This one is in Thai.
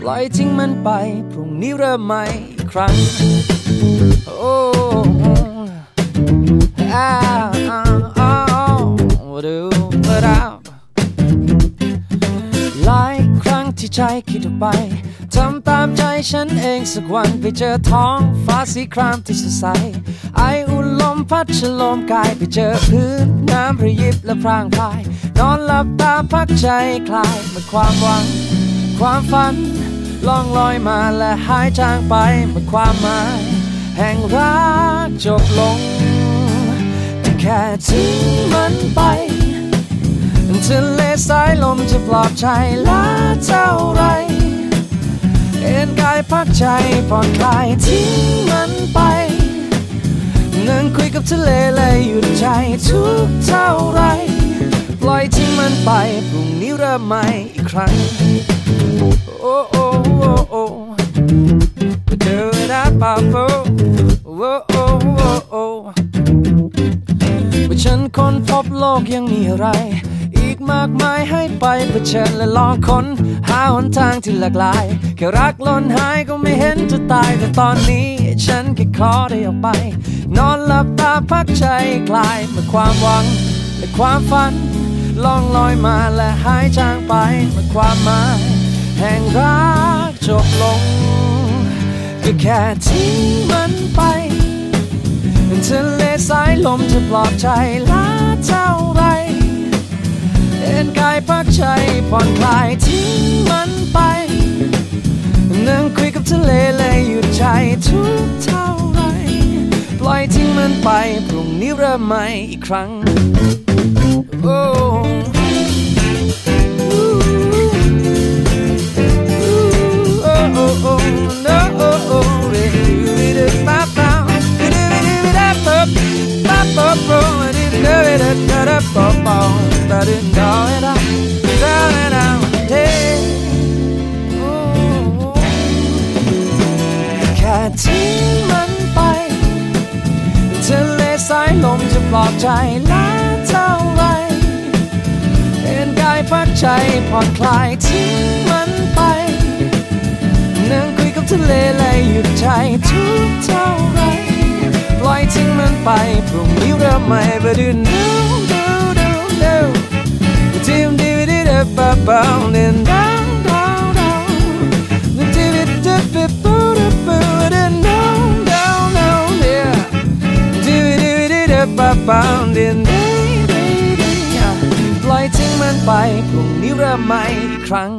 ปล่อยทิ้งมันไป พรุ่งนี้เริ่มใหม่อีกครั้ง ที่ใจคิดออกไปทำตามใจฉันเองสักวันไปเจอท้องฟ้าสีครามที่สดใส ไออุ่นลมพัดฉลมกายไปเจอพื้นน้ำระยิบและพรางพาย นอนหลับตาพักใจคลายหมดความหวัง ความฝันล่องลอยมาและหายจางไปหมดความหมาย แห่งรักจบลง แต่แค่ทิ้งมันไป ทะเลสายลมจะปลอบใจลาเท่าไร เอ็นกายพักใจผ่อนคลายทิ้งมันไป นั่งคุยกับทะเลและหยุดใจทุกเท่าไร ปล่อยทิ้งมันไปพรุ่งนี้เริ่มใหม่อีกครั้ง โอ้โอ้โอ้โอ้เจอได้ป่าโฟโอ้โอ้โอ้โอ้ฉันค้นพบโลกยังมีอะไร มากมายให้ไปเผชิญและลองค้น หาหนทางที่หลากหลาย แค่รักล้นหายก็ไม่เห็นจะตายแต่ตอนนี้ ฉันแค่ขอได้ออกไป นอนหลับตาพักใจคลายเมื่อความหวัง และความฝันล่องลอยมาและหายจางไปเมื่อความหมายแห่งรักจบลง ก็แค่ทิ้งมันไปทะเลสายลมจะปลอบใจลาเท่าไร ใจผ่อนคลายทิ้งมันไป นั่งคุยกับทะเลและหยุดใจทุกเท่าไร ปล่อยทิ้งมันไป พรุ่งนี้เริ่มใหม่อีกครั้ง โอ้แปลอบใจล้าเท่าไรเอ็นกายพักใจผ่อนคลายทิ้งมันไป นั่งคุยกับทะเลและหยุดใจทุกเท่าไรปล่อยทิ้งมันไปพรุ่งนี้เริ่มใหม่บดูดูดูดูดูทิมดิวดิดบะบา บะบาวเดินดีดีดีปล่อยทิ้งมันไป พรุ่งนี้เริ่มใหม่อีกครั้ง